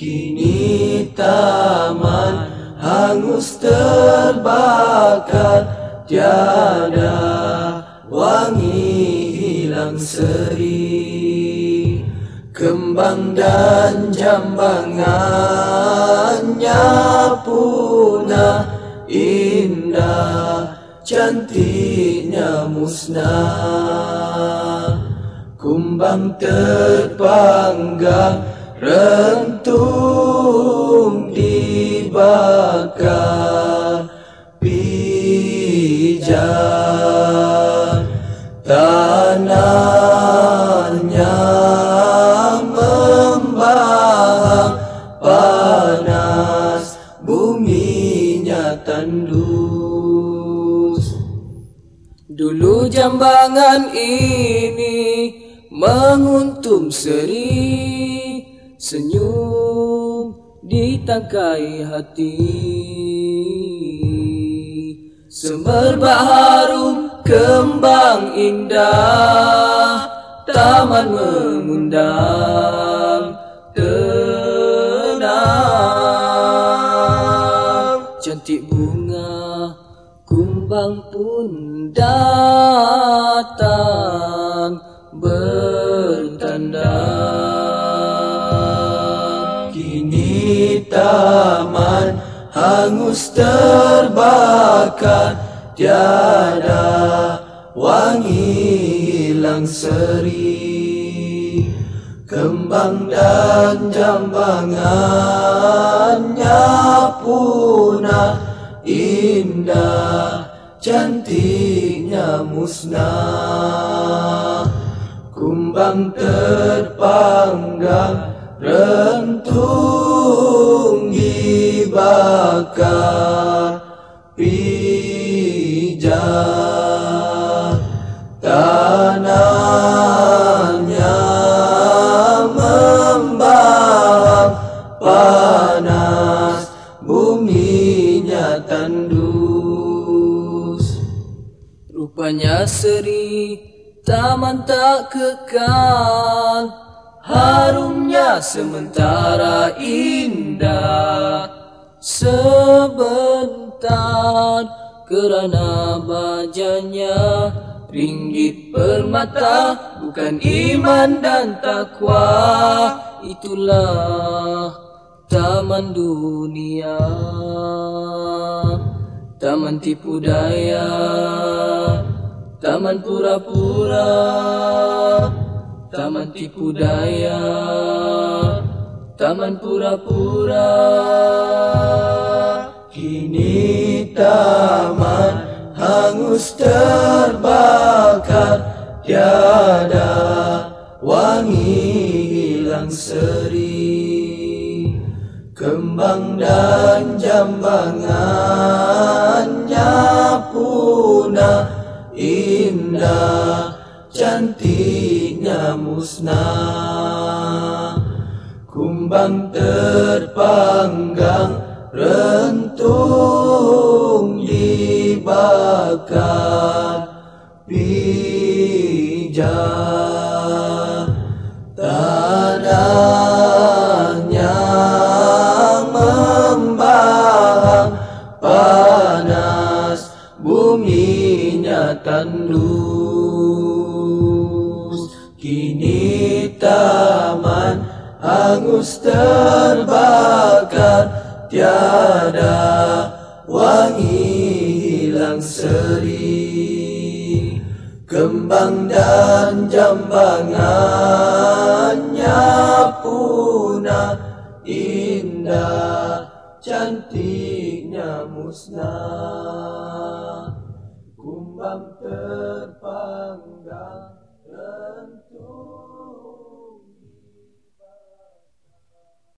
Kini taman hangus terbakar. Tiada wangi hilang seri. Kembang dan jambangannya punah Indah cantiknya musnah. Kumbang terpanggang rentung dibakar pijar tanahnya membahang panas buminya tandus. Dulu jambangan ini menguntum seri Senyum ditangkai hati. Semerbak harum kembang indah. Taman mengundang tenang. Cantik bunga kumbang pun datang bertandang taman hangus terbakar. Tiada wangi hilang seri. Kembang dan jambangannya punah indah cantiknya musnah. Kumbang terpanggang rentung dibakar pijar tanahnya membahang panas buminya tandus. Rupanya seri taman tak kekal Harumnya sementara indah Sebentar. Kerana bajanya Ringgit permata bukan iman dan takwa. Itulah taman dunia Taman tipu daya Taman pura-pura Taman tipu daya Taman pura-pura taman hangus terbakar. Tiada wangi hilang seri. Kembang dan jambangannya punah indah cantiknya musnah. Kumbang terpanggang rentung pijar tanahnya membahang panas buminya tandus. Kini taman hangus terbakar Tiada wangi hilang seri Kembang dan jambangannya punah Indah cantiknya musnah. Kumbang terpanggang tentu